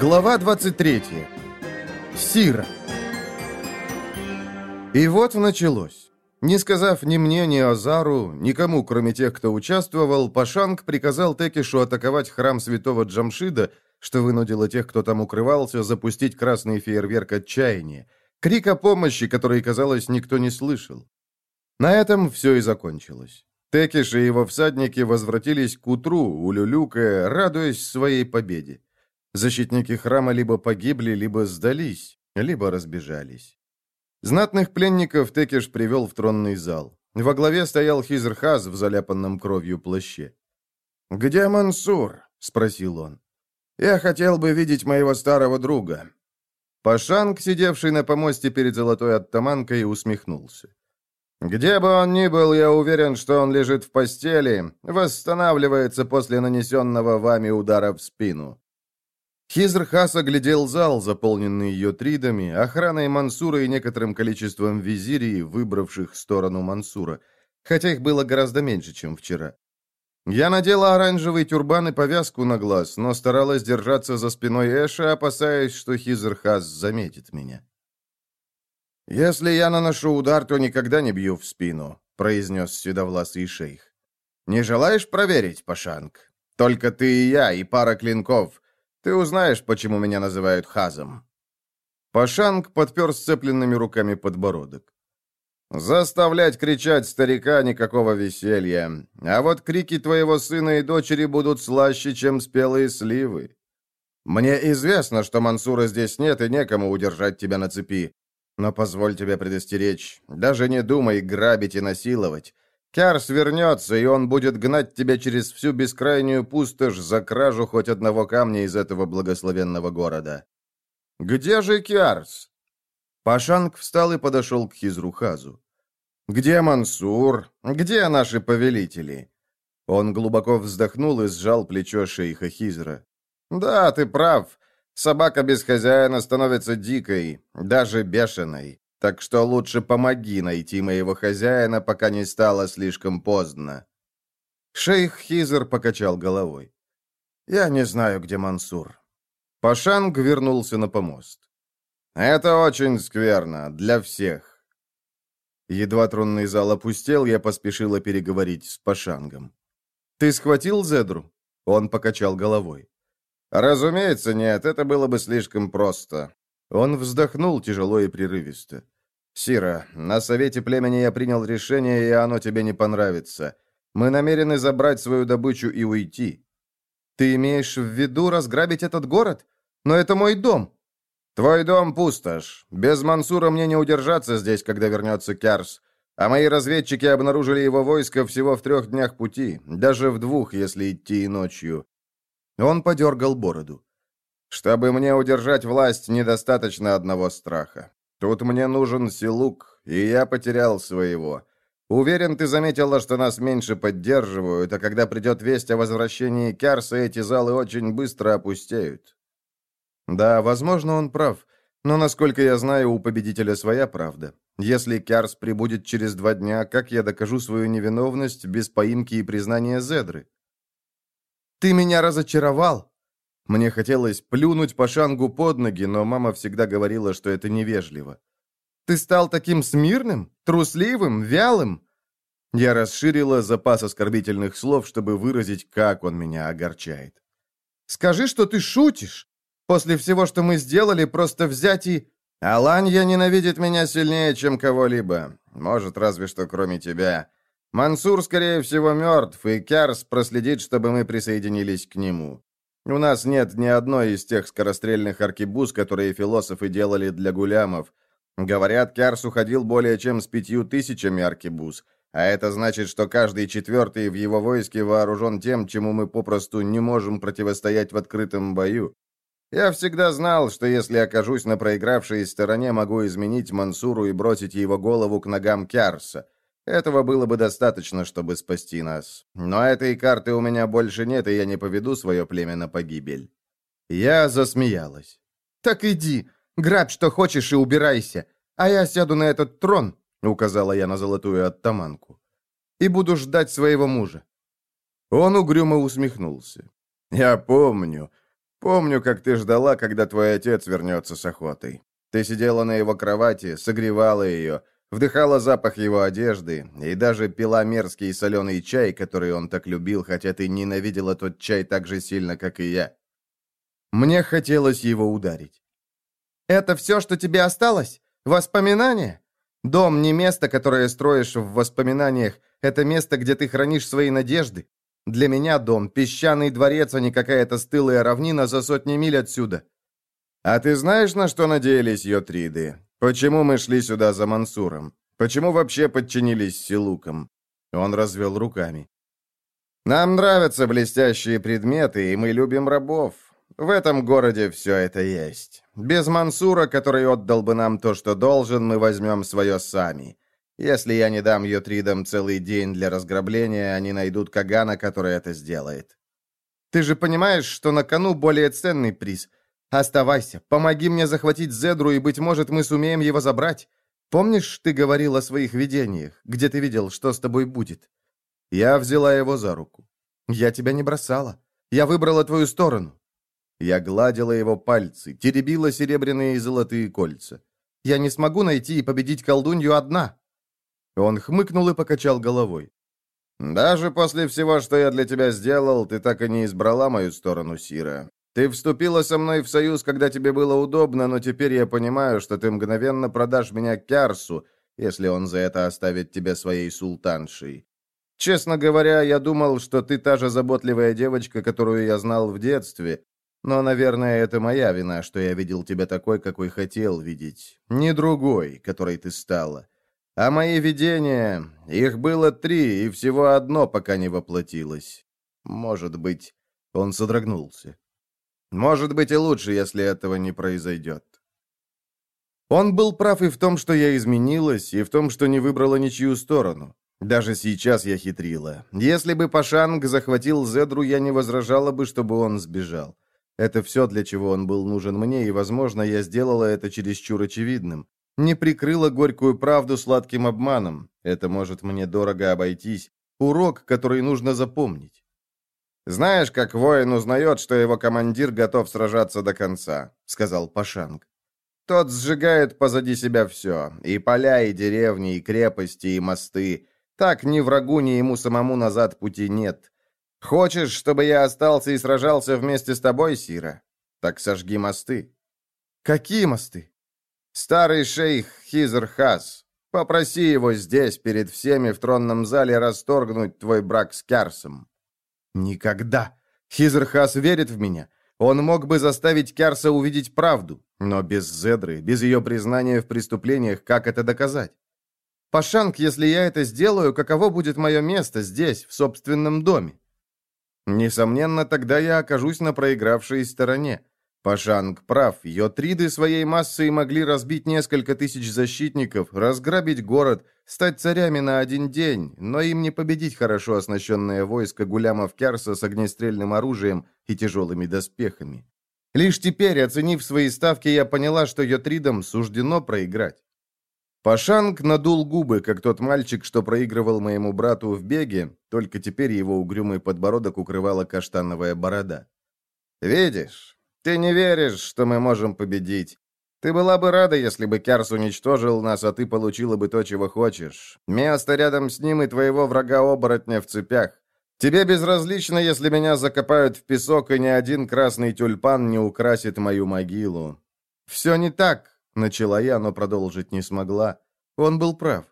Глава 23. Сира. И вот началось. Не сказав ни мне, ни Азару, никому, кроме тех, кто участвовал, Пашанг приказал Текишу атаковать храм святого Джамшида, что вынудило тех, кто там укрывался, запустить красный фейерверк отчаяния. Крик о помощи, который, казалось, никто не слышал. На этом все и закончилось. Текиш и его всадники возвратились к утру, улюлюкая, радуясь своей победе. Защитники храма либо погибли, либо сдались, либо разбежались. Знатных пленников Текиш привел в тронный зал. Во главе стоял Хизрхаз в заляпанном кровью плаще. «Где Мансур?» — спросил он. «Я хотел бы видеть моего старого друга». Пашанг, сидевший на помосте перед золотой оттаманкой, усмехнулся. «Где бы он ни был, я уверен, что он лежит в постели, восстанавливается после нанесенного вами удара в спину. Хизрхас оглядел зал, заполненный ее тридами, охраной Мансура и некоторым количеством визирий, выбравших сторону Мансура, хотя их было гораздо меньше, чем вчера. Я надела оранжевый тюрбан и повязку на глаз, но старалась держаться за спиной Эша, опасаясь, что Хизрхас заметит меня. «Если я наношу удар, то никогда не бью в спину», — произнес седовласый шейх. «Не желаешь проверить, Пашанг? Только ты и я, и пара клинков. Ты узнаешь, почему меня называют Хазом». Пашанг подпер сцепленными руками подбородок. «Заставлять кричать старика никакого веселья. А вот крики твоего сына и дочери будут слаще, чем спелые сливы. Мне известно, что Мансура здесь нет и некому удержать тебя на цепи. Но позволь тебе предостеречь, даже не думай грабить и насиловать. Кярс вернется, и он будет гнать тебя через всю бескрайнюю пустошь за кражу хоть одного камня из этого благословенного города. Где же Кярс? Пашанг встал и подошел к Хизрухазу. «Где Мансур? Где наши повелители?» Он глубоко вздохнул и сжал плечо шейха Хизра. «Да, ты прав. Собака без хозяина становится дикой, даже бешеной. Так что лучше помоги найти моего хозяина, пока не стало слишком поздно». Шейх Хизер покачал головой. «Я не знаю, где Мансур». Пашанг вернулся на помост. «Это очень скверно. Для всех». Едва тронный зал опустел, я поспешила переговорить с Пашангом. «Ты схватил Зедру?» Он покачал головой. «Разумеется, нет. Это было бы слишком просто. Он вздохнул тяжело и прерывисто. «Сира, на совете племени я принял решение, и оно тебе не понравится. Мы намерены забрать свою добычу и уйти». «Ты имеешь в виду разграбить этот город? Но это мой дом». «Твой дом пустошь. Без Мансура мне не удержаться здесь, когда вернется Кярс. А мои разведчики обнаружили его войско всего в трех днях пути, даже в двух, если идти и ночью». Он подергал бороду. Чтобы мне удержать власть, недостаточно одного страха. Тут мне нужен Силук, и я потерял своего. Уверен, ты заметила, что нас меньше поддерживают, а когда придет весть о возвращении Кярса, эти залы очень быстро опустеют. Да, возможно, он прав. Но, насколько я знаю, у победителя своя правда. Если Кярс прибудет через два дня, как я докажу свою невиновность без поимки и признания Зедры? «Ты меня разочаровал!» Мне хотелось плюнуть по шангу под ноги, но мама всегда говорила, что это невежливо. «Ты стал таким смирным, трусливым, вялым?» Я расширила запас оскорбительных слов, чтобы выразить, как он меня огорчает. «Скажи, что ты шутишь. После всего, что мы сделали, просто взять и...» «Аланья ненавидит меня сильнее, чем кого-либо. Может, разве что кроме тебя. Мансур, скорее всего, мертв, и Кярс проследит, чтобы мы присоединились к нему. У нас нет ни одной из тех скорострельных аркебуз, которые философы делали для гулямов. Говорят, Кярс уходил более чем с пятью тысячами аркебуз, а это значит, что каждый четвертый в его войске вооружен тем, чему мы попросту не можем противостоять в открытом бою. Я всегда знал, что если окажусь на проигравшей стороне, могу изменить Мансуру и бросить его голову к ногам Кярса. Этого было бы достаточно, чтобы спасти нас. Но этой карты у меня больше нет, и я не поведу свое племя на погибель». Я засмеялась. «Так иди, грабь что хочешь и убирайся, а я сяду на этот трон», указала я на золотую оттаманку, «и буду ждать своего мужа». Он угрюмо усмехнулся. «Я помню. Помню, как ты ждала, когда твой отец вернется с охотой. Ты сидела на его кровати, согревала ее, вдыхала запах его одежды и даже пила мерзкий соленый чай, который он так любил, хотя ты ненавидела тот чай так же сильно, как и я. Мне хотелось его ударить. «Это все, что тебе осталось? Воспоминания? Дом не место, которое строишь в воспоминаниях, это место, где ты хранишь свои надежды. Для меня дом – песчаный дворец, а не какая-то стылая равнина за сотни миль отсюда. А ты знаешь, на что надеялись Йотриды? Почему мы шли сюда за Мансуром? Почему вообще подчинились Силукам? Он развел руками. Нам нравятся блестящие предметы, и мы любим рабов. В этом городе все это есть. Без Мансура, который отдал бы нам то, что должен, мы возьмем свое сами. Если я не дам Йотридам целый день для разграбления, они найдут Кагана, который это сделает. Ты же понимаешь, что на кону более ценный приз — Оставайся, помоги мне захватить Зедру, и, быть может, мы сумеем его забрать. Помнишь, ты говорил о своих видениях, где ты видел, что с тобой будет? Я взяла его за руку. Я тебя не бросала. Я выбрала твою сторону. Я гладила его пальцы, теребила серебряные и золотые кольца. Я не смогу найти и победить колдунью одна. Он хмыкнул и покачал головой. «Даже после всего, что я для тебя сделал, ты так и не избрала мою сторону, Сира. Ты вступила со мной в союз, когда тебе было удобно, но теперь я понимаю, что ты мгновенно продашь меня Кярсу, если он за это оставит тебя своей султаншей. Честно говоря, я думал, что ты та же заботливая девочка, которую я знал в детстве. Но, наверное, это моя вина, что я видел тебя такой, какой хотел видеть. Не другой, которой ты стала. А мои видения, их было три, и всего одно пока не воплотилось. Может быть, он содрогнулся. Может быть и лучше, если этого не произойдет. Он был прав и в том, что я изменилась, и в том, что не выбрала ничью сторону. Даже сейчас я хитрила. Если бы Пашанг захватил Зедру, я не возражала бы, чтобы он сбежал. Это все, для чего он был нужен мне, и, возможно, я сделала это чересчур очевидным. Не прикрыла горькую правду сладким обманом. Это может мне дорого обойтись. Урок, который нужно запомнить. «Знаешь, как воин узнает, что его командир готов сражаться до конца», — сказал Пашанг. «Тот сжигает позади себя все, и поля, и деревни, и крепости, и мосты. Так ни врагу, ни ему самому назад пути нет. Хочешь, чтобы я остался и сражался вместе с тобой, Сира? Так сожги мосты». «Какие мосты?» «Старый шейх Хизер-Хас. Попроси его здесь, перед всеми в тронном зале, расторгнуть твой брак с Кярсом». Никогда. Хизерхас верит в меня. Он мог бы заставить Кярса увидеть правду, но без Зедры, без ее признания в преступлениях, как это доказать? Пашанг, если я это сделаю, каково будет мое место здесь, в собственном доме? Несомненно, тогда я окажусь на проигравшей стороне. Пашанг прав, йотриды своей массой могли разбить несколько тысяч защитников, разграбить город, стать царями на один день, но им не победить хорошо оснащенное войско гулямов Кярса с огнестрельным оружием и тяжелыми доспехами. Лишь теперь, оценив свои ставки, я поняла, что йотридам суждено проиграть. Пашанг надул губы, как тот мальчик, что проигрывал моему брату в беге, только теперь его угрюмый подбородок укрывала каштановая борода. «Видишь, ты не веришь, что мы можем победить. Ты была бы рада, если бы Кярс уничтожил нас, а ты получила бы то, чего хочешь. Место рядом с ним и твоего врага-оборотня в цепях. Тебе безразлично, если меня закопают в песок, и ни один красный тюльпан не украсит мою могилу. Все не так, начала я, но продолжить не смогла. Он был прав.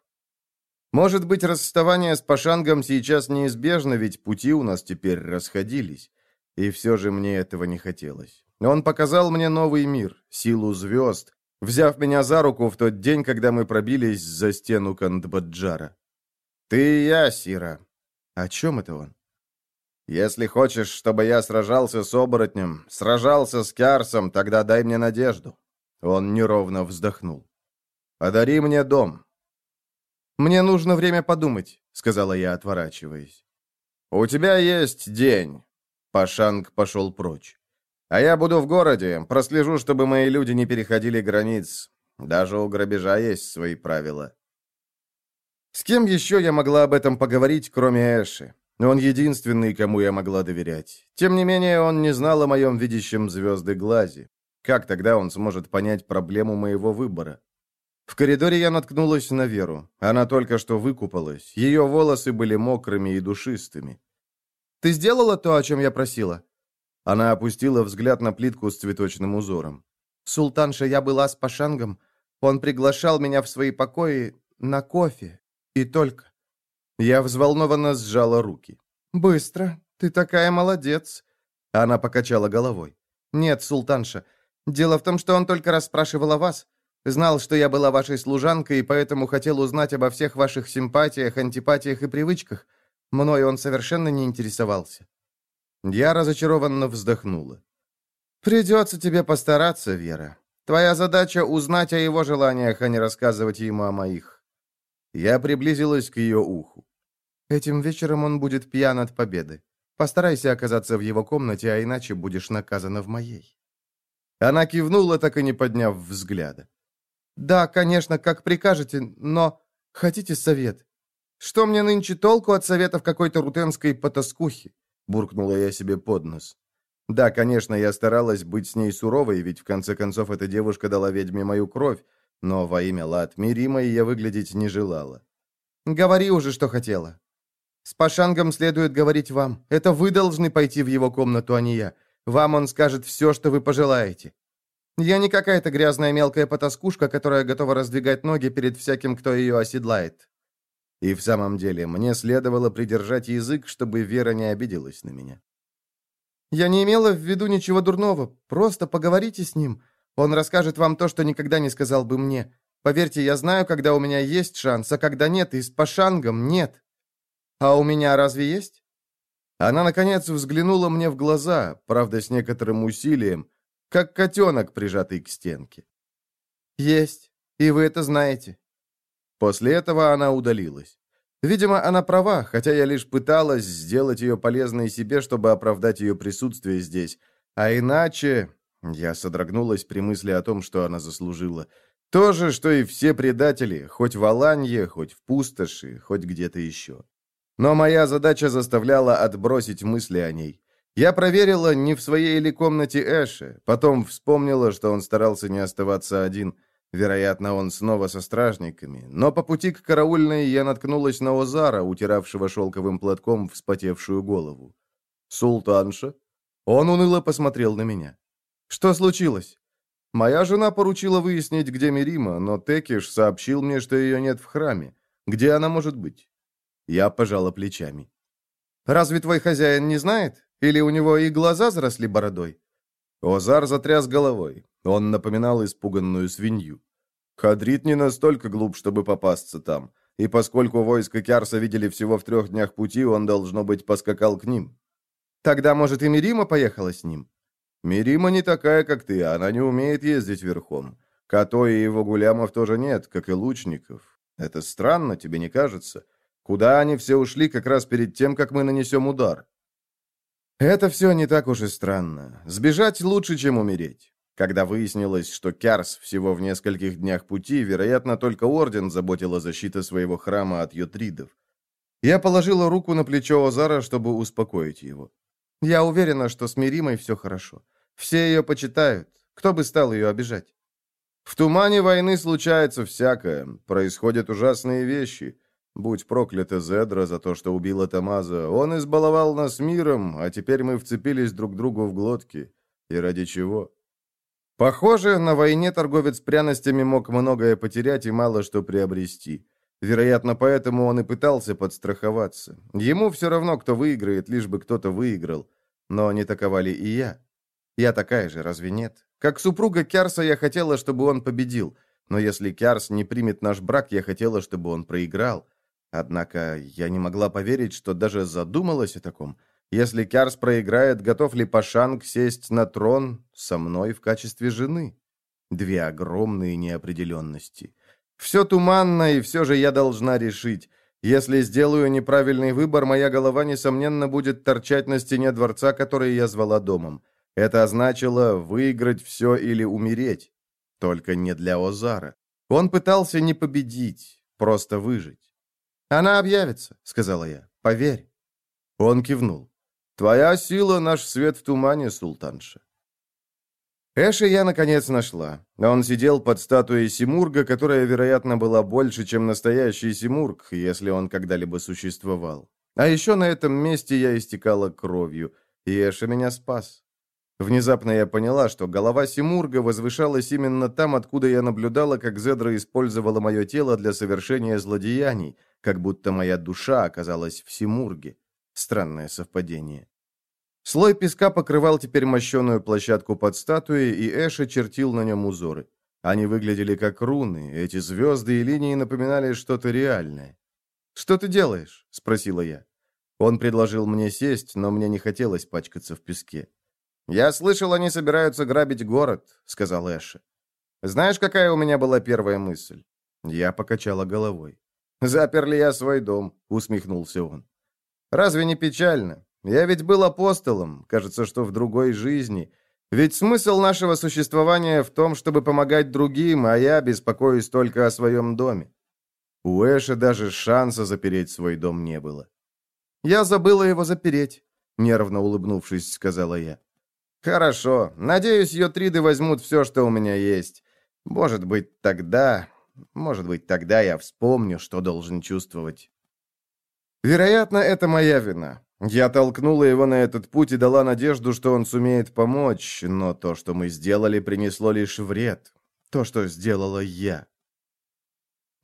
Может быть, расставание с Пашангом сейчас неизбежно, ведь пути у нас теперь расходились. И все же мне этого не хотелось. Он показал мне новый мир, силу звезд, взяв меня за руку в тот день, когда мы пробились за стену Кандбаджара. «Ты и я, Сира». О чем это он? «Если хочешь, чтобы я сражался с оборотнем, сражался с Кярсом, тогда дай мне надежду». Он неровно вздохнул. «Подари мне дом». «Мне нужно время подумать», — сказала я, отворачиваясь. «У тебя есть день». Пашанг пошел прочь. А я буду в городе, прослежу, чтобы мои люди не переходили границ. Даже у грабежа есть свои правила. С кем еще я могла об этом поговорить, кроме Эши? Он единственный, кому я могла доверять. Тем не менее, он не знал о моем видящем звезды глазе. Как тогда он сможет понять проблему моего выбора? В коридоре я наткнулась на Веру. Она только что выкупалась. Ее волосы были мокрыми и душистыми. «Ты сделала то, о чем я просила?» Она опустила взгляд на плитку с цветочным узором. «Султанша, я была с Пашангом. Он приглашал меня в свои покои на кофе. И только...» Я взволнованно сжала руки. «Быстро. Ты такая молодец». Она покачала головой. «Нет, султанша. Дело в том, что он только расспрашивал о вас. Знал, что я была вашей служанкой, и поэтому хотел узнать обо всех ваших симпатиях, антипатиях и привычках. Мной он совершенно не интересовался». Я разочарованно вздохнула. «Придется тебе постараться, Вера. Твоя задача — узнать о его желаниях, а не рассказывать ему о моих». Я приблизилась к ее уху. «Этим вечером он будет пьян от победы. Постарайся оказаться в его комнате, а иначе будешь наказана в моей». Она кивнула, так и не подняв взгляда. «Да, конечно, как прикажете, но хотите совет? Что мне нынче толку от советов какой-то рутенской потаскухи?» Буркнула я себе под нос. Да, конечно, я старалась быть с ней суровой, ведь в конце концов эта девушка дала ведьме мою кровь, но во имя Лат Миримой я выглядеть не желала. «Говори уже, что хотела. С Пашангом следует говорить вам. Это вы должны пойти в его комнату, а не я. Вам он скажет все, что вы пожелаете. Я не какая-то грязная мелкая потаскушка, которая готова раздвигать ноги перед всяким, кто ее оседлает. И в самом деле, мне следовало придержать язык, чтобы Вера не обиделась на меня. «Я не имела в виду ничего дурного. Просто поговорите с ним. Он расскажет вам то, что никогда не сказал бы мне. Поверьте, я знаю, когда у меня есть шанс, а когда нет, и с Пашангом нет. А у меня разве есть?» Она, наконец, взглянула мне в глаза, правда, с некоторым усилием, как котенок, прижатый к стенке. «Есть, и вы это знаете». После этого она удалилась. Видимо, она права, хотя я лишь пыталась сделать ее полезной себе, чтобы оправдать ее присутствие здесь. А иначе... Я содрогнулась при мысли о том, что она заслужила. То же, что и все предатели, хоть в Аланье, хоть в Пустоши, хоть где-то еще. Но моя задача заставляла отбросить мысли о ней. Я проверила, не в своей ли комнате Эши, потом вспомнила, что он старался не оставаться один. Вероятно, он снова со стражниками. Но по пути к караульной я наткнулась на Озара, утиравшего шелковым платком вспотевшую голову. «Султанша?» Он уныло посмотрел на меня. «Что случилось?» «Моя жена поручила выяснить, где Мирима, но Текиш сообщил мне, что ее нет в храме. Где она может быть?» Я пожала плечами. «Разве твой хозяин не знает? Или у него и глаза заросли бородой?» Озар затряс головой. Он напоминал испуганную свинью. Хадрит не настолько глуп, чтобы попасться там. И поскольку войско Кярса видели всего в трех днях пути, он, должно быть, поскакал к ним. Тогда, может, и Мирима поехала с ним? Мирима не такая, как ты, она не умеет ездить верхом. Като и его гулямов тоже нет, как и лучников. Это странно, тебе не кажется? Куда они все ушли как раз перед тем, как мы нанесем удар? Это все не так уж и странно. Сбежать лучше, чем умереть. Когда выяснилось, что Кярс всего в нескольких днях пути, вероятно, только Орден заботила защита своего храма от йотридов. Я положила руку на плечо Озара, чтобы успокоить его. Я уверена, что с Миримой все хорошо. Все ее почитают. Кто бы стал ее обижать? В тумане войны случается всякое. Происходят ужасные вещи. Будь проклята Зедра за то, что убила Тамаза. Он избаловал нас миром, а теперь мы вцепились друг другу в глотки. И ради чего? Похоже, на войне торговец пряностями мог многое потерять и мало что приобрести. Вероятно, поэтому он и пытался подстраховаться. Ему все равно, кто выиграет, лишь бы кто-то выиграл. Но не такова ли и я? Я такая же, разве нет? Как супруга Кярса я хотела, чтобы он победил. Но если Кярс не примет наш брак, я хотела, чтобы он проиграл. Однако я не могла поверить, что даже задумалась о таком. Если Кярс проиграет, готов ли Пашанг сесть на трон со мной в качестве жены? Две огромные неопределенности. Все туманно, и все же я должна решить. Если сделаю неправильный выбор, моя голова, несомненно, будет торчать на стене дворца, который я звала домом. Это означало выиграть все или умереть. Только не для Озара. Он пытался не победить, просто выжить. «Она объявится», — сказала я. «Поверь». Он кивнул. «Твоя сила — наш свет в тумане, султанша». Эша я, наконец, нашла. Он сидел под статуей Симурга, которая, вероятно, была больше, чем настоящий Симург, если он когда-либо существовал. А еще на этом месте я истекала кровью, и Эша меня спас. Внезапно я поняла, что голова Симурга возвышалась именно там, откуда я наблюдала, как Зедра использовала мое тело для совершения злодеяний, как будто моя душа оказалась в Симурге. Странное совпадение. Слой песка покрывал теперь мощеную площадку под статуей, и Эша чертил на нем узоры. Они выглядели как руны, эти звезды и линии напоминали что-то реальное. «Что ты делаешь?» — спросила я. Он предложил мне сесть, но мне не хотелось пачкаться в песке. «Я слышал, они собираются грабить город», — сказал Эша. «Знаешь, какая у меня была первая мысль?» Я покачала головой. «Запер ли я свой дом?» — усмехнулся он. «Разве не печально? Я ведь был апостолом, кажется, что в другой жизни. Ведь смысл нашего существования в том, чтобы помогать другим, а я беспокоюсь только о своем доме. У Эша даже шанса запереть свой дом не было. «Я забыла его запереть», — нервно улыбнувшись, сказала я. «Хорошо. Надеюсь, йотриды возьмут все, что у меня есть. Может быть, тогда... Может быть, тогда я вспомню, что должен чувствовать». Вероятно, это моя вина. Я толкнула его на этот путь и дала надежду, что он сумеет помочь, но то, что мы сделали, принесло лишь вред. То, что сделала я.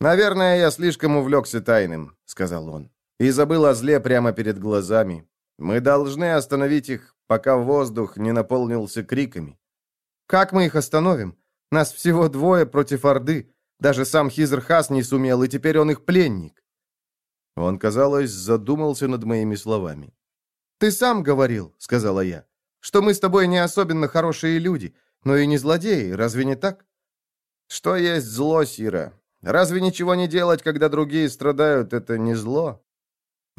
«Наверное, я слишком увлекся тайным», — сказал он, «и забыл о зле прямо перед глазами. Мы должны остановить их, пока воздух не наполнился криками». «Как мы их остановим? Нас всего двое против Орды. Даже сам Хизрхас не сумел, и теперь он их пленник». Он, казалось, задумался над моими словами. «Ты сам говорил», — сказала я, — «что мы с тобой не особенно хорошие люди, но и не злодеи, разве не так?» «Что есть зло, Сира? Разве ничего не делать, когда другие страдают, это не зло?»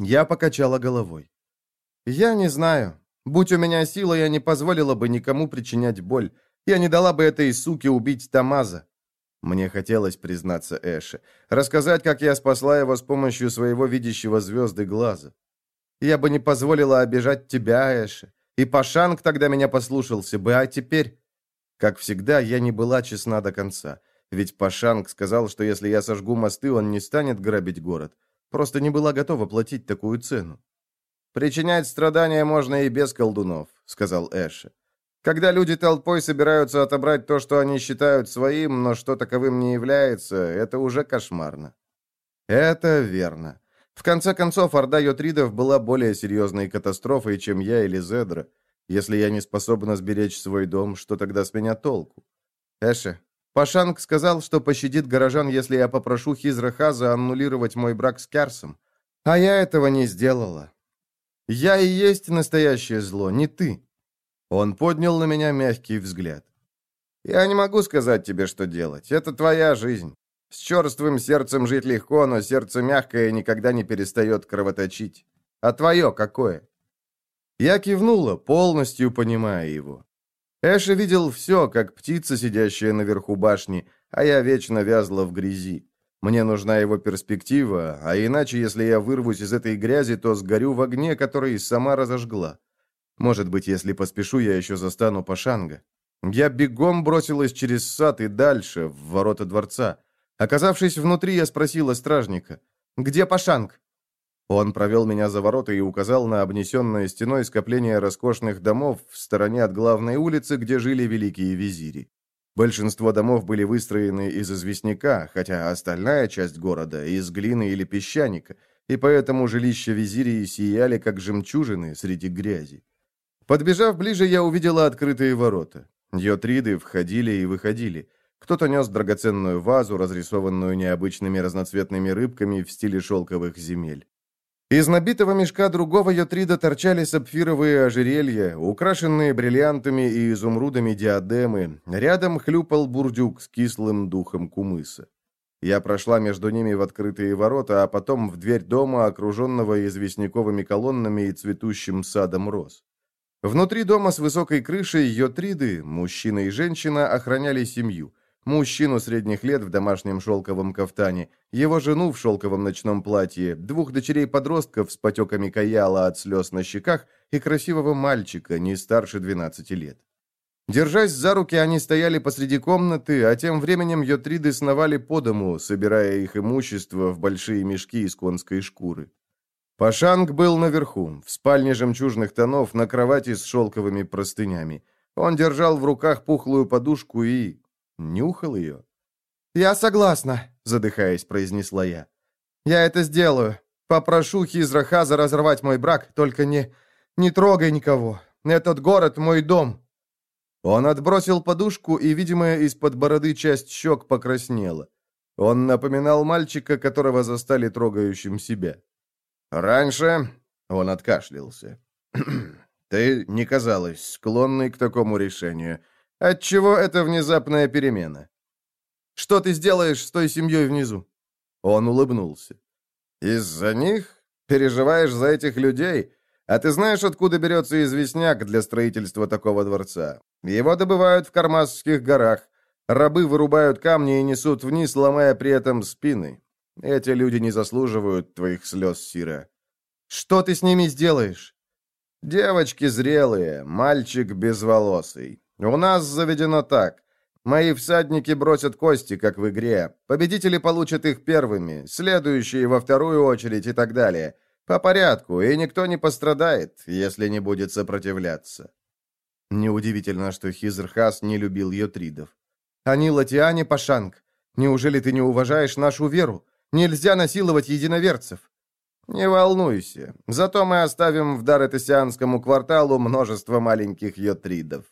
Я покачала головой. «Я не знаю. Будь у меня сила, я не позволила бы никому причинять боль. Я не дала бы этой суке убить Тамаза. Мне хотелось признаться Эше, рассказать, как я спасла его с помощью своего видящего звезды глаза. Я бы не позволила обижать тебя, Эше, и Пашанг тогда меня послушался бы, а теперь... Как всегда, я не была честна до конца, ведь Пашанг сказал, что если я сожгу мосты, он не станет грабить город. Просто не была готова платить такую цену. «Причинять страдания можно и без колдунов», — сказал Эше. Когда люди толпой собираются отобрать то, что они считают своим, но что таковым не является, это уже кошмарно. Это верно. В конце концов, Орда Йотридов была более серьезной катастрофой, чем я или Зедра. Если я не способна сберечь свой дом, что тогда с меня толку? Эше, Пашанг сказал, что пощадит горожан, если я попрошу Хизрахаза аннулировать мой брак с Кярсом. А я этого не сделала. Я и есть настоящее зло, не ты. Он поднял на меня мягкий взгляд. «Я не могу сказать тебе, что делать. Это твоя жизнь. С черствым сердцем жить легко, но сердце мягкое никогда не перестает кровоточить. А твое какое?» Я кивнула, полностью понимая его. Эша видел все, как птица, сидящая наверху башни, а я вечно вязла в грязи. Мне нужна его перспектива, а иначе, если я вырвусь из этой грязи, то сгорю в огне, который сама разожгла. Может быть, если поспешу, я еще застану Пашанга. Я бегом бросилась через сад и дальше, в ворота дворца. Оказавшись внутри, я спросила стражника, «Где Пашанг?» Он провел меня за ворота и указал на обнесенное стеной скопление роскошных домов в стороне от главной улицы, где жили великие визири. Большинство домов были выстроены из известняка, хотя остальная часть города – из глины или песчаника, и поэтому жилища визирии сияли, как жемчужины среди грязи. Подбежав ближе, я увидела открытые ворота. Йотриды входили и выходили. Кто-то нес драгоценную вазу, разрисованную необычными разноцветными рыбками в стиле шелковых земель. Из набитого мешка другого йотрида торчали сапфировые ожерелья, украшенные бриллиантами и изумрудами диадемы. Рядом хлюпал бурдюк с кислым духом кумыса. Я прошла между ними в открытые ворота, а потом в дверь дома, окруженного известняковыми колоннами и цветущим садом роз. Внутри дома с высокой крышей йотриды, мужчина и женщина, охраняли семью. мужчину средних лет в домашнем шелковом кафтане, его жену в шелковом ночном платье, двух дочерей-подростков с потеками каяла от слез на щеках и красивого мальчика, не старше 12 лет. Держась за руки, они стояли посреди комнаты, а тем временем йотриды сновали по дому, собирая их имущество в большие мешки из конской шкуры. Пашанг был наверху, в спальне жемчужных тонов, на кровати с шелковыми простынями. Он держал в руках пухлую подушку и... нюхал ее. «Я согласна», — задыхаясь, произнесла я. «Я это сделаю. Попрошу Хизрахаза разорвать мой брак, только не... не трогай никого. Этот город — мой дом». Он отбросил подушку, и, видимо, из-под бороды часть щек покраснела. Он напоминал мальчика, которого застали трогающим себя. «Раньше...» — он откашлялся. «Ты не казалась склонной к такому решению. Отчего эта внезапная перемена?» «Что ты сделаешь с той семьей внизу?» Он улыбнулся. «Из-за них? Переживаешь за этих людей? А ты знаешь, откуда берется известняк для строительства такого дворца? Его добывают в Кармазских горах. Рабы вырубают камни и несут вниз, ломая при этом спины. Эти люди не заслуживают твоих слез, Сира. Что ты с ними сделаешь? Девочки зрелые, мальчик безволосый. У нас заведено так. Мои всадники бросят кости, как в игре. Победители получат их первыми, следующие во вторую очередь и так далее. По порядку, и никто не пострадает, если не будет сопротивляться. Неудивительно, что Хизрхас не любил йотридов. Они латиане Пашанг. Неужели ты не уважаешь нашу веру? Нельзя насиловать единоверцев. Не волнуйся. Зато мы оставим в Даретесианскому кварталу множество маленьких йотридов.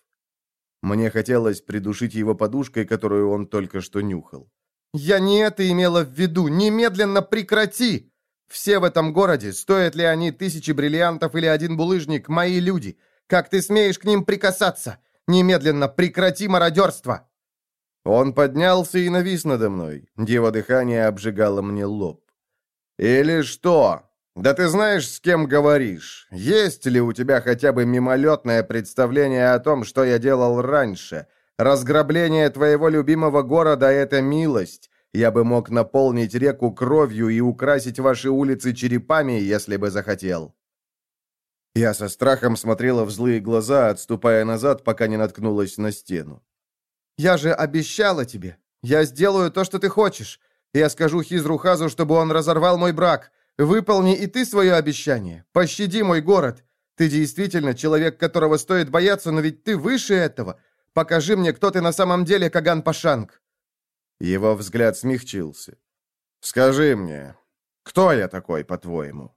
Мне хотелось придушить его подушкой, которую он только что нюхал. «Я не это имела в виду! Немедленно прекрати! Все в этом городе, стоят ли они тысячи бриллиантов или один булыжник, мои люди. Как ты смеешь к ним прикасаться? Немедленно прекрати мародерство!» Он поднялся и навис надо мной. Его дыхание обжигало мне лоб. «Или что? Да ты знаешь, с кем говоришь? Есть ли у тебя хотя бы мимолетное представление о том, что я делал раньше? Разграбление твоего любимого города — это милость. Я бы мог наполнить реку кровью и украсить ваши улицы черепами, если бы захотел». Я со страхом смотрела в злые глаза, отступая назад, пока не наткнулась на стену. «Я же обещала тебе. Я сделаю то, что ты хочешь. Я скажу Хизрухазу, чтобы он разорвал мой брак. Выполни и ты свое обещание. Пощади мой город. Ты действительно человек, которого стоит бояться, но ведь ты выше этого. Покажи мне, кто ты на самом деле, Каган Пашанг». Его взгляд смягчился. «Скажи мне, кто я такой, по-твоему?»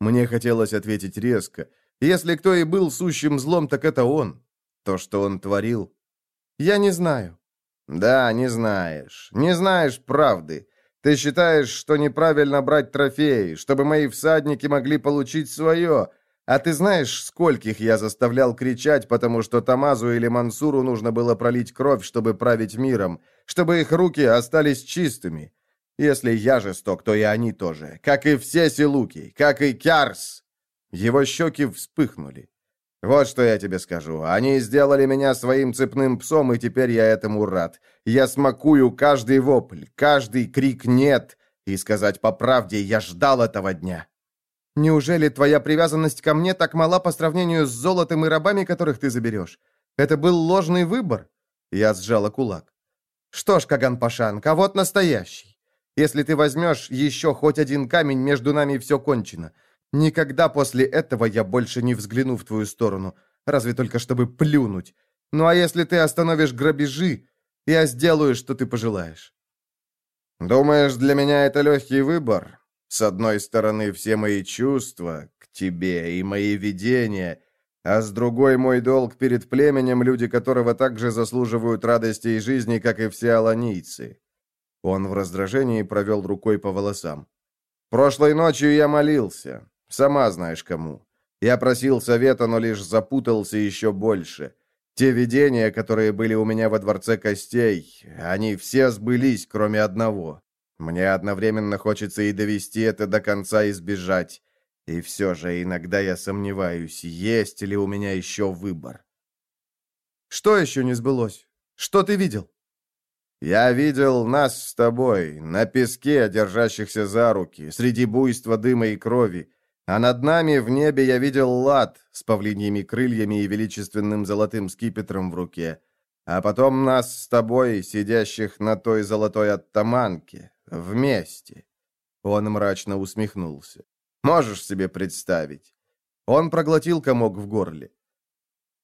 Мне хотелось ответить резко. Если кто и был сущим злом, так это он. То, что он творил. Я не знаю. Да, не знаешь. Не знаешь правды. Ты считаешь, что неправильно брать трофеи, чтобы мои всадники могли получить свое. А ты знаешь, скольких я заставлял кричать, потому что Тамазу или Мансуру нужно было пролить кровь, чтобы править миром, чтобы их руки остались чистыми. Если я жесток, то и они тоже. Как и все силуки, как и Кярс. Его щеки вспыхнули. Вот что я тебе скажу. Они сделали меня своим цепным псом, и теперь я этому рад. Я смакую каждый вопль, каждый крик «нет». И сказать по правде, я ждал этого дня. Неужели твоя привязанность ко мне так мала по сравнению с золотом и рабами, которых ты заберешь? Это был ложный выбор. Я сжала кулак. Что ж, Каган Пашан, а вот настоящий. Если ты возьмешь еще хоть один камень, между нами все кончено. Никогда после этого я больше не взгляну в твою сторону, разве только чтобы плюнуть. Ну а если ты остановишь грабежи, я сделаю, что ты пожелаешь». «Думаешь, для меня это легкий выбор? С одной стороны, все мои чувства к тебе и мои видения, а с другой мой долг перед племенем, люди которого также заслуживают радости и жизни, как и все аланийцы. Он в раздражении провел рукой по волосам. «Прошлой ночью я молился. Сама знаешь кому. Я просил совета, но лишь запутался еще больше. Те видения, которые были у меня во Дворце Костей, они все сбылись, кроме одного. Мне одновременно хочется и довести это до конца и сбежать. И все же иногда я сомневаюсь, есть ли у меня еще выбор». «Что еще не сбылось? Что ты видел?» Я видел нас с тобой на песке, держащихся за руки, среди буйства дыма и крови, а над нами в небе я видел лад с павлиньими крыльями и величественным золотым скипетром в руке, а потом нас с тобой, сидящих на той золотой оттаманке, вместе». Он мрачно усмехнулся. «Можешь себе представить?» Он проглотил комок в горле.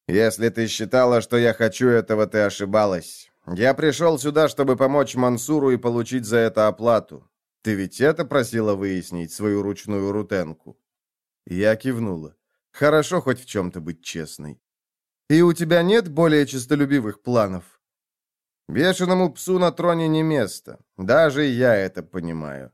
«Если ты считала, что я хочу этого, ты ошибалась. Я пришел сюда, чтобы помочь Мансуру и получить за это оплату. Ты ведь это просила выяснить, свою ручную рутенку?» Я кивнула. «Хорошо хоть в чем-то быть честной. И у тебя нет более честолюбивых планов?» «Бешеному псу на троне не место. Даже я это понимаю.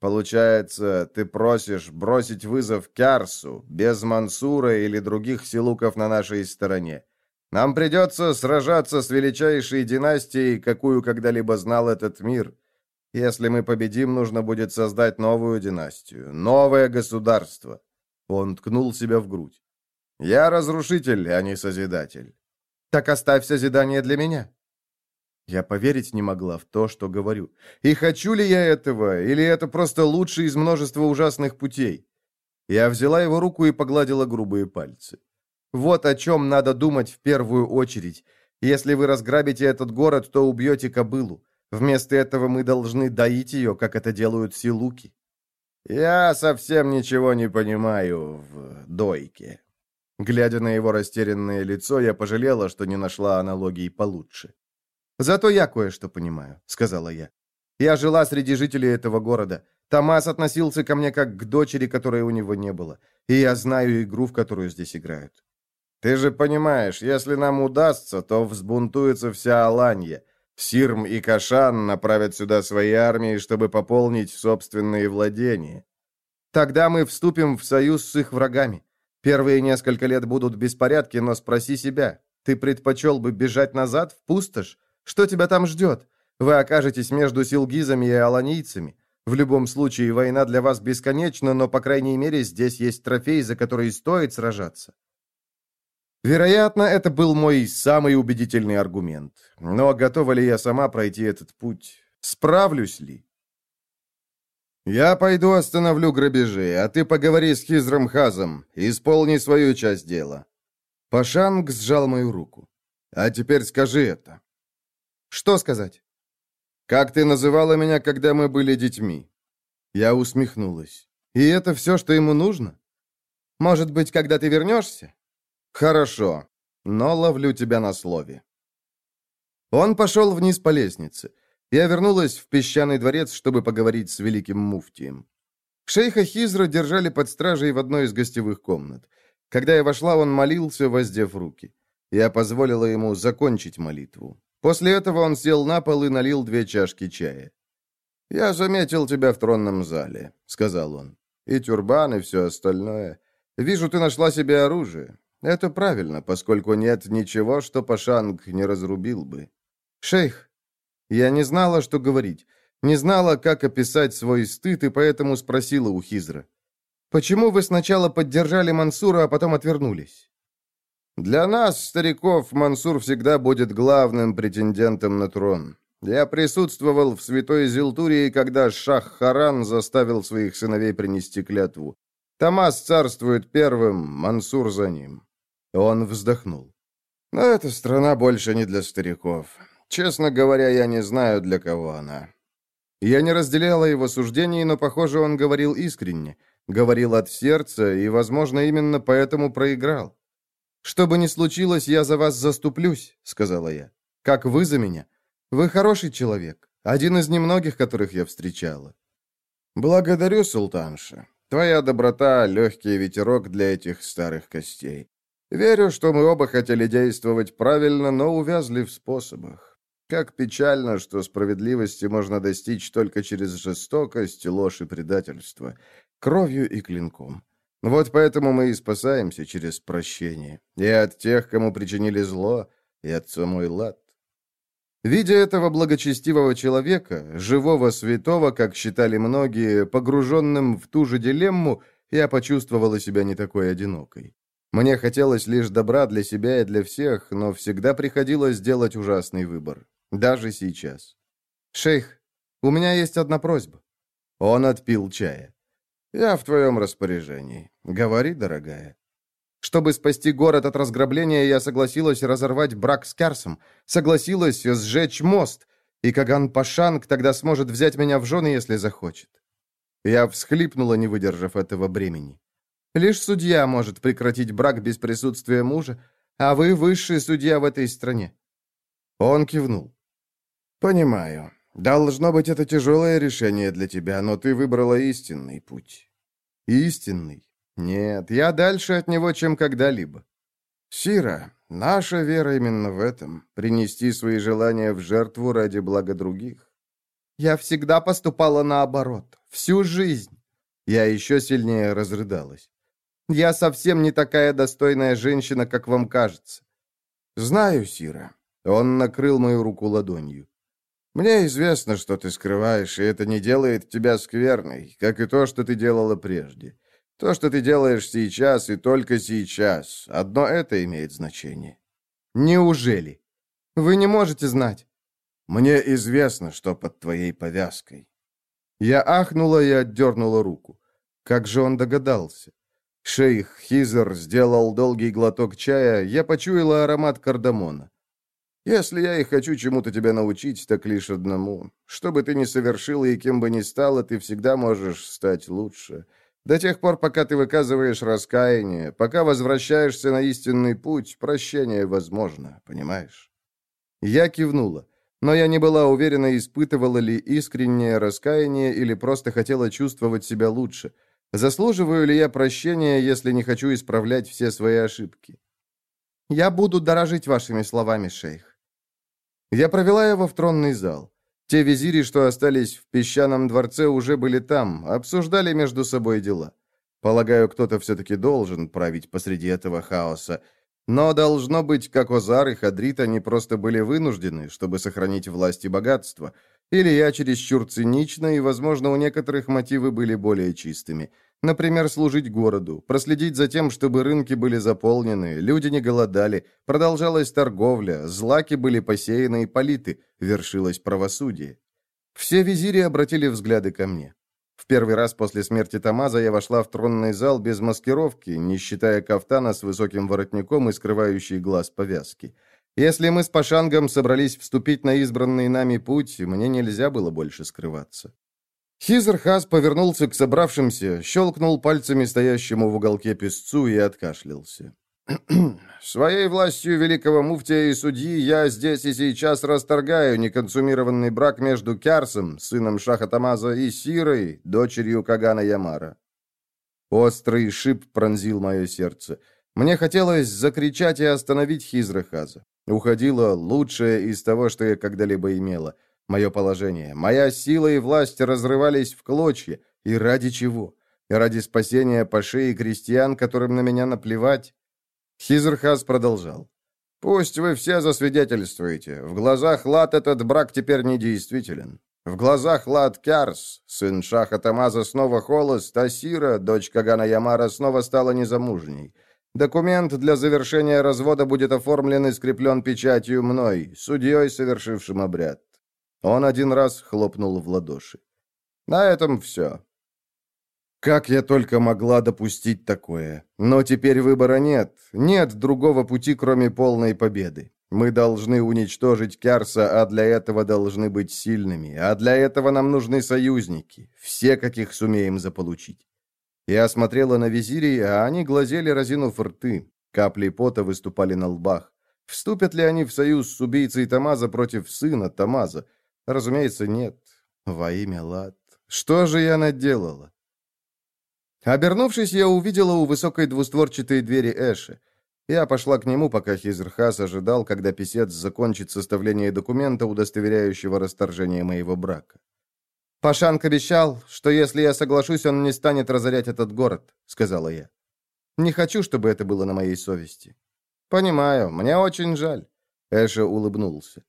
Получается, ты просишь бросить вызов Кярсу, без Мансура или других силуков на нашей стороне. Нам придется сражаться с величайшей династией, какую когда-либо знал этот мир. Если мы победим, нужно будет создать новую династию, новое государство». Он ткнул себя в грудь. «Я разрушитель, а не созидатель». «Так оставь созидание для меня». Я поверить не могла в то, что говорю. И хочу ли я этого, или это просто лучший из множества ужасных путей? Я взяла его руку и погладила грубые пальцы. Вот о чем надо думать в первую очередь. Если вы разграбите этот город, то убьете кобылу. Вместо этого мы должны доить ее, как это делают силуки. Я совсем ничего не понимаю в дойке. Глядя на его растерянное лицо, я пожалела, что не нашла аналогии получше. «Зато я кое-что понимаю», — сказала я. «Я жила среди жителей этого города. Томас относился ко мне как к дочери, которой у него не было. И я знаю игру, в которую здесь играют». «Ты же понимаешь, если нам удастся, то взбунтуется вся Аланья. Сирм и Кашан направят сюда свои армии, чтобы пополнить собственные владения. Тогда мы вступим в союз с их врагами. Первые несколько лет будут беспорядки, но спроси себя, ты предпочел бы бежать назад в пустошь, что тебя там ждет? Вы окажетесь между силгизами и аланийцами. В любом случае, война для вас бесконечна, но, по крайней мере, здесь есть трофей, за который стоит сражаться. Вероятно, это был мой самый убедительный аргумент. Но готова ли я сама пройти этот путь? Справлюсь ли? «Я пойду остановлю грабежи, а ты поговори с Хизром Хазом, исполни свою часть дела». Пашанг сжал мою руку. «А теперь скажи это. Что сказать? Как ты называла меня, когда мы были детьми? Я усмехнулась. И это все, что ему нужно? Может быть, когда ты вернешься? Хорошо, но ловлю тебя на слове. Он пошел вниз по лестнице. Я вернулась в песчаный дворец, чтобы поговорить с великим муфтием. Шейха Хизра держали под стражей в одной из гостевых комнат. Когда я вошла, он молился, воздев руки. Я позволила ему закончить молитву. После этого он сел на пол и налил две чашки чая. «Я заметил тебя в тронном зале», — сказал он. «И тюрбан, и все остальное. Вижу, ты нашла себе оружие. Это правильно, поскольку нет ничего, что Пашанг не разрубил бы». «Шейх, я не знала, что говорить. Не знала, как описать свой стыд, и поэтому спросила у Хизра. «Почему вы сначала поддержали Мансура, а потом отвернулись?» Для нас, стариков, Мансур всегда будет главным претендентом на трон. Я присутствовал в святой Зилтурии, когда шах Харан заставил своих сыновей принести клятву. Тамас царствует первым, Мансур за ним. Он вздохнул. Но эта страна больше не для стариков. Честно говоря, я не знаю, для кого она. Я не разделяла его суждений, но, похоже, он говорил искренне. Говорил от сердца, и, возможно, именно поэтому проиграл. «Что бы ни случилось, я за вас заступлюсь», — сказала я. «Как вы за меня. Вы хороший человек, один из немногих, которых я встречала». «Благодарю, султанша. Твоя доброта — легкий ветерок для этих старых костей. Верю, что мы оба хотели действовать правильно, но увязли в способах. Как печально, что справедливости можно достичь только через жестокость, ложь и предательство, кровью и клинком. Вот поэтому мы и спасаемся через прощение. И от тех, кому причинили зло, и от самой лад. Видя этого благочестивого человека, живого святого, как считали многие, погруженным в ту же дилемму, я почувствовала себя не такой одинокой. Мне хотелось лишь добра для себя и для всех, но всегда приходилось делать ужасный выбор. Даже сейчас. «Шейх, у меня есть одна просьба». Он отпил чая. «Я в твоем распоряжении. Говори, дорогая». Чтобы спасти город от разграбления, я согласилась разорвать брак с Керсом, согласилась сжечь мост, и Каган Пашанг тогда сможет взять меня в жены, если захочет. Я всхлипнула, не выдержав этого бремени. Лишь судья может прекратить брак без присутствия мужа, а вы высший судья в этой стране. Он кивнул. Понимаю. Должно быть, это тяжелое решение для тебя, но ты выбрала истинный путь. Истинный? Нет, я дальше от него, чем когда-либо. Сира, наша вера именно в этом — принести свои желания в жертву ради блага других. Я всегда поступала наоборот, всю жизнь. Я еще сильнее разрыдалась. Я совсем не такая достойная женщина, как вам кажется. Знаю, Сира. Он накрыл мою руку ладонью. Мне известно, что ты скрываешь, и это не делает тебя скверной, как и то, что ты делала прежде. То, что ты делаешь сейчас и только сейчас, одно это имеет значение. Неужели? Вы не можете знать. Мне известно, что под твоей повязкой. Я ахнула и отдернула руку. Как же он догадался? Шейх Хизер сделал долгий глоток чая, я почуяла аромат кардамона. Если я и хочу чему-то тебя научить, так лишь одному. Что бы ты ни совершила и кем бы ни стала, ты всегда можешь стать лучше. До тех пор, пока ты выказываешь раскаяние, пока возвращаешься на истинный путь, прощение возможно, понимаешь? Я кивнула, но я не была уверена, испытывала ли искреннее раскаяние или просто хотела чувствовать себя лучше. Заслуживаю ли я прощения, если не хочу исправлять все свои ошибки? Я буду дорожить вашими словами, шейх. Я провела его в тронный зал. Те визири, что остались в песчаном дворце, уже были там, обсуждали между собой дела. Полагаю, кто-то все-таки должен править посреди этого хаоса. Но должно быть, как Озар и Хадрит, они просто были вынуждены, чтобы сохранить власть и богатство. Или я чересчур цинична, и, возможно, у некоторых мотивы были более чистыми. Например, служить городу, проследить за тем, чтобы рынки были заполнены, люди не голодали, продолжалась торговля, злаки были посеяны и политы, вершилось правосудие. Все визири обратили взгляды ко мне. В первый раз после смерти Тамаза я вошла в тронный зал без маскировки, не считая кафтана с высоким воротником и скрывающей глаз повязки. Если мы с Пашангом собрались вступить на избранный нами путь, мне нельзя было больше скрываться. Хизерхас повернулся к собравшимся, щелкнул пальцами стоящему в уголке песцу и откашлялся. «Своей властью великого муфтия и судьи я здесь и сейчас расторгаю неконсумированный брак между Кярсом, сыном Шаха Тамаза, и Сирой, дочерью Кагана Ямара». Острый шип пронзил мое сердце. Мне хотелось закричать и остановить Хизрахаза. Уходило лучшее из того, что я когда-либо имела — Мое положение, моя сила и власть разрывались в клочья. И ради чего? И ради спасения Паши и крестьян, которым на меня наплевать? Хизерхаз продолжал. «Пусть вы все засвидетельствуете. В глазах Лад этот брак теперь недействителен. В глазах Лад Кярс, сын Шаха Тамаза, снова холост, а Сира, дочь Кагана Ямара, снова стала незамужней. Документ для завершения развода будет оформлен и скреплен печатью мной, судьей, совершившим обряд. Он один раз хлопнул в ладоши. «На этом все». Как я только могла допустить такое? Но теперь выбора нет. Нет другого пути, кроме полной победы. Мы должны уничтожить Кярса, а для этого должны быть сильными. А для этого нам нужны союзники. Все, каких сумеем заполучить. Я смотрела на визирей, а они глазели, разинув рты. Капли пота выступали на лбах. Вступят ли они в союз с убийцей Тамаза против сына Тамаза? Разумеется, нет. Во имя Лад. Что же я наделала? Обернувшись, я увидела у высокой двустворчатой двери Эши. Я пошла к нему, пока Хизерхас ожидал, когда писец закончит составление документа, удостоверяющего расторжение моего брака. «Пашанк обещал, что если я соглашусь, он не станет разорять этот город», — сказала я. «Не хочу, чтобы это было на моей совести». «Понимаю, мне очень жаль», — Эша улыбнулся.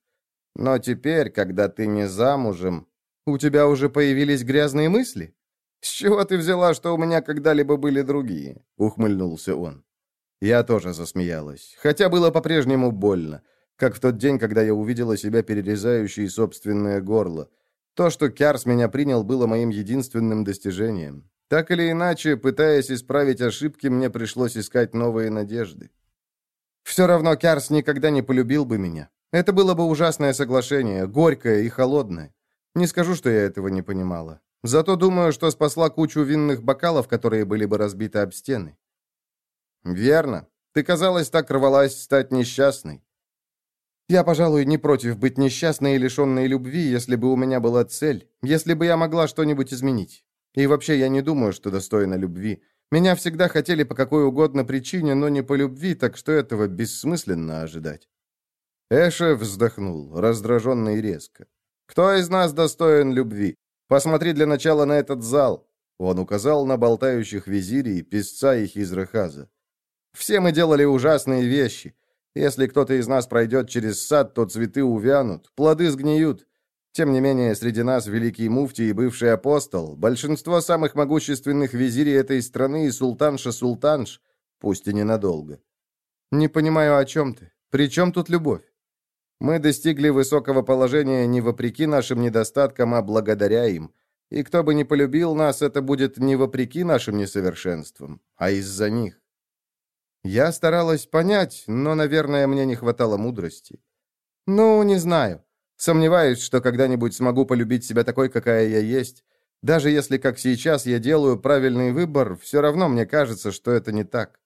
Но теперь, когда ты не замужем, у тебя уже появились грязные мысли? С чего ты взяла, что у меня когда-либо были другие?» — ухмыльнулся он. Я тоже засмеялась, хотя было по-прежнему больно, как в тот день, когда я увидела себя перерезающей собственное горло — То, что Кярс меня принял, было моим единственным достижением. Так или иначе, пытаясь исправить ошибки, мне пришлось искать новые надежды. Все равно Кярс никогда не полюбил бы меня. Это было бы ужасное соглашение, горькое и холодное. Не скажу, что я этого не понимала. Зато думаю, что спасла кучу винных бокалов, которые были бы разбиты об стены. Верно. Ты, казалось, так рвалась стать несчастной. Я, пожалуй, не против быть несчастной и лишенной любви, если бы у меня была цель, если бы я могла что-нибудь изменить. И вообще, я не думаю, что достойна любви. Меня всегда хотели по какой угодно причине, но не по любви, так что этого бессмысленно ожидать. Эша вздохнул, раздраженно и резко. «Кто из нас достоин любви? Посмотри для начала на этот зал». Он указал на болтающих визирей, песца и хизрахаза. «Все мы делали ужасные вещи. Если кто-то из нас пройдет через сад, то цветы увянут, плоды сгниют. Тем не менее, среди нас великий муфти и бывший апостол, большинство самых могущественных визирей этой страны и султанша-султанш, пусть и ненадолго. Не понимаю, о чем ты. При чем тут любовь? Мы достигли высокого положения не вопреки нашим недостаткам, а благодаря им. И кто бы ни полюбил нас, это будет не вопреки нашим несовершенствам, а из-за них. Я старалась понять, но, наверное, мне не хватало мудрости. Ну, не знаю. Сомневаюсь, что когда-нибудь смогу полюбить себя такой, какая я есть. Даже если, как сейчас, я делаю правильный выбор, все равно мне кажется, что это не так.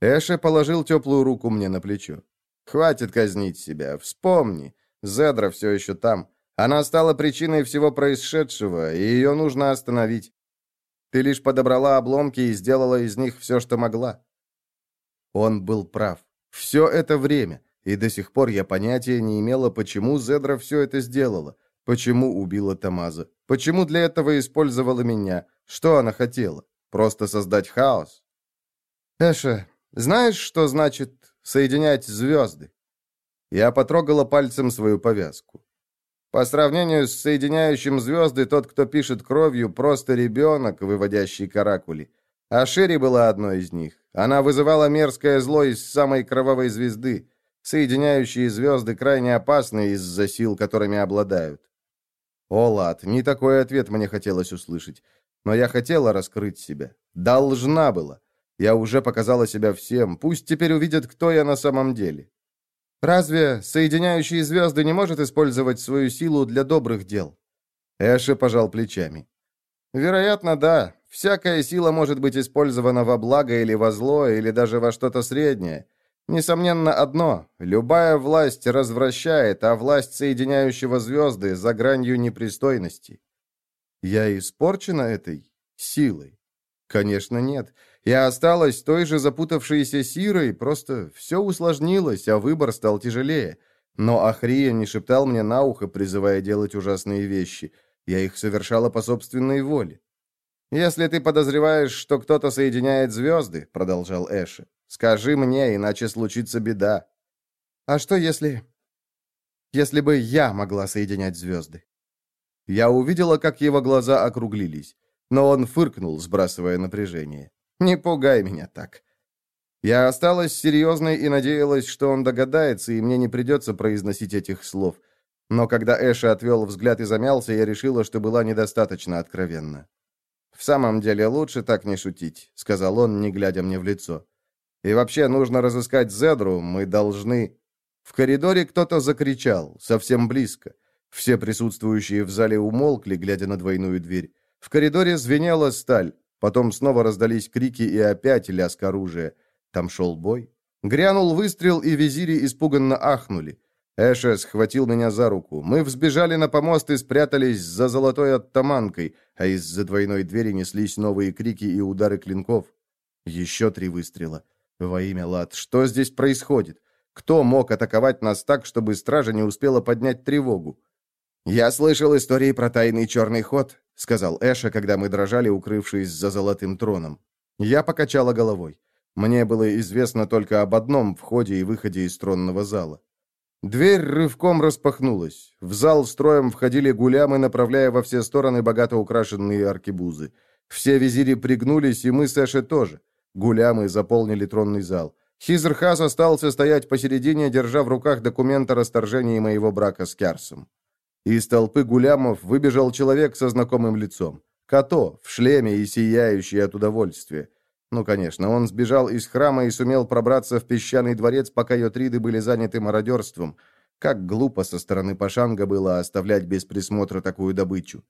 Эше положил теплую руку мне на плечо. «Хватит казнить себя. Вспомни. Зедра все еще там. Она стала причиной всего происшедшего, и ее нужно остановить. Ты лишь подобрала обломки и сделала из них все, что могла. Он был прав. Все это время. И до сих пор я понятия не имела, почему Зедра все это сделала. Почему убила Тамаза? Почему для этого использовала меня? Что она хотела? Просто создать хаос? Эша, знаешь, что значит соединять звезды? Я потрогала пальцем свою повязку. По сравнению с соединяющим звезды, тот, кто пишет кровью, просто ребенок, выводящий каракули. А Шерри была одной из них. Она вызывала мерзкое зло из самой кровавой звезды. Соединяющие звезды крайне опасны из-за сил, которыми обладают. О, лад, не такой ответ мне хотелось услышать. Но я хотела раскрыть себя. Должна была. Я уже показала себя всем. Пусть теперь увидят, кто я на самом деле. Разве соединяющие звезды не может использовать свою силу для добрых дел? Эши пожал плечами. Вероятно, да. Всякая сила может быть использована во благо или во зло, или даже во что-то среднее. Несомненно одно – любая власть развращает, а власть соединяющего звезды за гранью непристойности. Я испорчена этой силой? Конечно, нет. Я осталась той же запутавшейся сирой, просто все усложнилось, а выбор стал тяжелее. Но Ахрия не шептал мне на ухо, призывая делать ужасные вещи. Я их совершала по собственной воле. «Если ты подозреваешь, что кто-то соединяет звезды», — продолжал Эши, — «скажи мне, иначе случится беда». «А что если... если бы я могла соединять звезды?» Я увидела, как его глаза округлились, но он фыркнул, сбрасывая напряжение. «Не пугай меня так». Я осталась серьезной и надеялась, что он догадается, и мне не придется произносить этих слов. Но когда Эша отвел взгляд и замялся, я решила, что была недостаточно откровенна. «В самом деле, лучше так не шутить», — сказал он, не глядя мне в лицо. «И вообще, нужно разыскать Зедру, мы должны...» В коридоре кто-то закричал, совсем близко. Все присутствующие в зале умолкли, глядя на двойную дверь. В коридоре звенела сталь. Потом снова раздались крики и опять лязг оружия. Там шел бой. Грянул выстрел, и визири испуганно ахнули. Эша схватил меня за руку. Мы взбежали на помост и спрятались за золотой оттаманкой, а из-за двойной двери неслись новые крики и удары клинков. Еще три выстрела. Во имя Лад, что здесь происходит? Кто мог атаковать нас так, чтобы стража не успела поднять тревогу? «Я слышал истории про тайный черный ход», — сказал Эша, когда мы дрожали, укрывшись за золотым троном. Я покачала головой. Мне было известно только об одном входе и выходе из тронного зала. Дверь рывком распахнулась. В зал строем входили гулямы, направляя во все стороны богато украшенные аркебузы. Все визири пригнулись, и мы с Эши тоже. Гулямы заполнили тронный зал. Хизрхас остался стоять посередине, держа в руках документ о расторжении моего брака с Кярсом. Из толпы гулямов выбежал человек со знакомым лицом. Като, в шлеме и сияющий от удовольствия. Ну, конечно, он сбежал из храма и сумел пробраться в песчаный дворец, пока йотриды были заняты мародерством. Как глупо со стороны Пашанга было оставлять без присмотра такую добычу.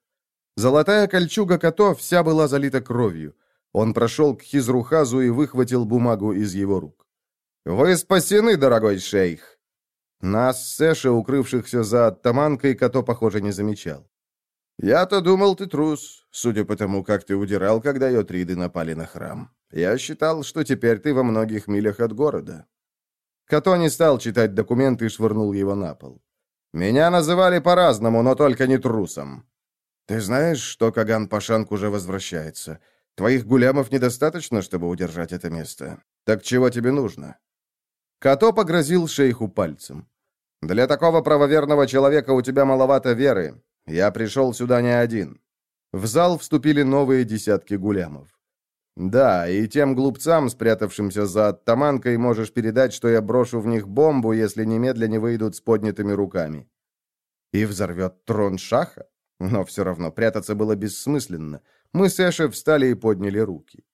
Золотая кольчуга Като вся была залита кровью. Он прошел к Хизрухазу и выхватил бумагу из его рук. «Вы спасены, дорогой шейх!» Нас, Сэша, укрывшихся за оттаманкой, Като, похоже, не замечал. «Я-то думал, ты трус, судя по тому, как ты удирал, когда йотриды напали на храм. Я считал, что теперь ты во многих милях от города». Като не стал читать документы и швырнул его на пол. «Меня называли по-разному, но только не трусом. Ты знаешь, что Каган Пашанк уже возвращается. Твоих гулямов недостаточно, чтобы удержать это место. Так чего тебе нужно?» Като погрозил шейху пальцем. «Для такого правоверного человека у тебя маловато веры. Я пришел сюда не один». В зал вступили новые десятки гулямов. «Да, и тем глупцам, спрятавшимся за оттаманкой, можешь передать, что я брошу в них бомбу, если немедленно выйдут с поднятыми руками». «И взорвет трон Шаха?» Но все равно прятаться было бессмысленно. Мы с Эшей встали и подняли руки.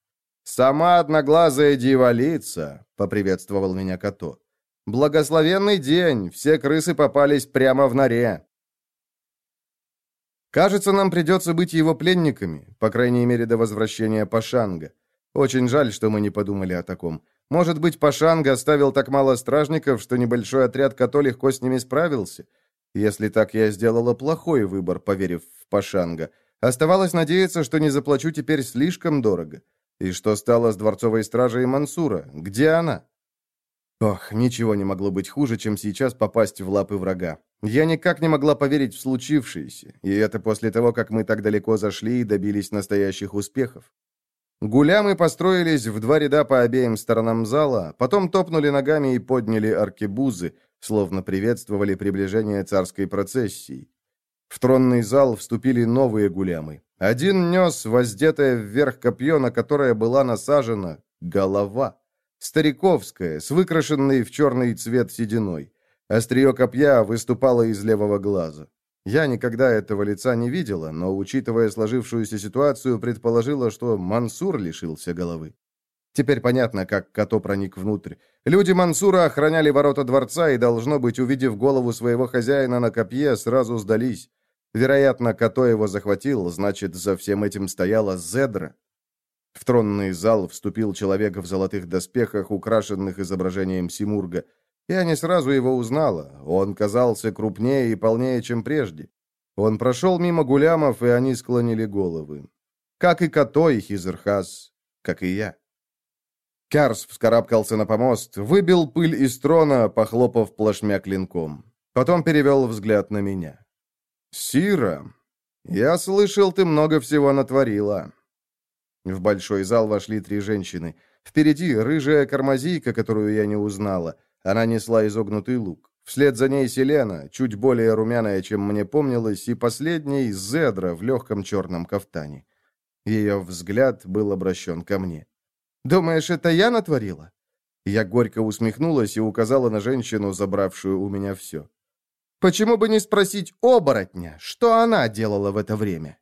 «Сама одноглазая дьяволица!» — поприветствовал меня Като. «Благословенный день! Все крысы попались прямо в норе!» Кажется, нам придется быть его пленниками, по крайней мере, до возвращения Пашанга. Очень жаль, что мы не подумали о таком. Может быть, Пашанга оставил так мало стражников, что небольшой отряд Като легко с ними справился? Если так, я сделала плохой выбор, поверив в Пашанга. Оставалось надеяться, что не заплачу теперь слишком дорого. И что стало с дворцовой стражей Мансура? Где она? Ох, ничего не могло быть хуже, чем сейчас попасть в лапы врага. Я никак не могла поверить в случившееся, и это после того, как мы так далеко зашли и добились настоящих успехов. Гулямы построились в два ряда по обеим сторонам зала, потом топнули ногами и подняли аркебузы, словно приветствовали приближение царской процессии. В тронный зал вступили новые гулямы. Один нес воздетое вверх копье, на которое была насажена голова. Стариковская, с выкрашенной в черный цвет сединой. Острие копья выступало из левого глаза. Я никогда этого лица не видела, но, учитывая сложившуюся ситуацию, предположила, что Мансур лишился головы. Теперь понятно, как Като проник внутрь. Люди Мансура охраняли ворота дворца и, должно быть, увидев голову своего хозяина на копье, сразу сдались. Вероятно, Като его захватил, значит, за всем этим стояла Зедра. В тронный зал вступил человек в золотых доспехах, украшенных изображением Симурга. Я не сразу его узнала. Он казался крупнее и полнее, чем прежде. Он прошел мимо гулямов, и они склонили головы. Как и Като и Хизерхас, как и я. Карс вскарабкался на помост, выбил пыль из трона, похлопав плашмя клинком. Потом перевел взгляд на меня. «Сира, я слышал, ты много всего натворила». В большой зал вошли три женщины. Впереди рыжая кармазийка, которую я не узнала. Она несла изогнутый лук. Вслед за ней Селена, чуть более румяная, чем мне помнилось, и последний — Зедра в легком черном кафтане. Ее взгляд был обращен ко мне. «Думаешь, это я натворила?» Я горько усмехнулась и указала на женщину, забравшую у меня все. Почему бы не спросить оборотня, что она делала в это время?